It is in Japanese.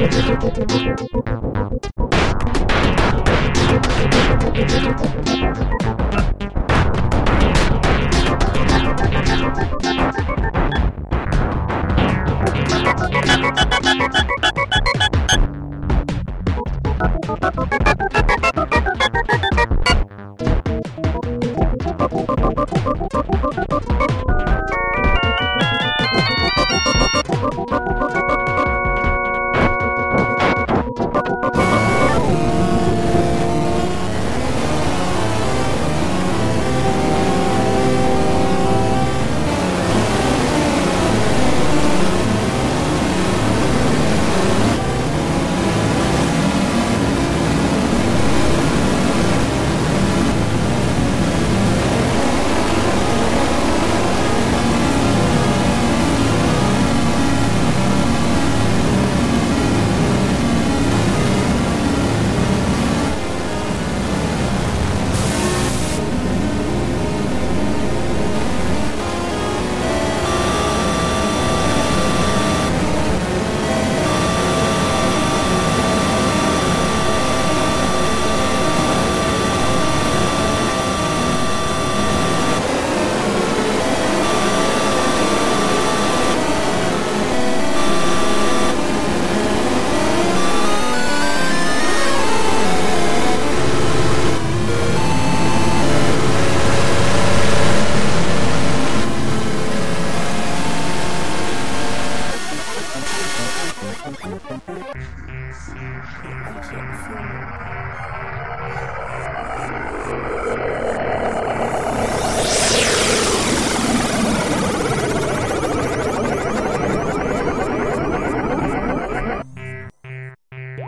ハハハハ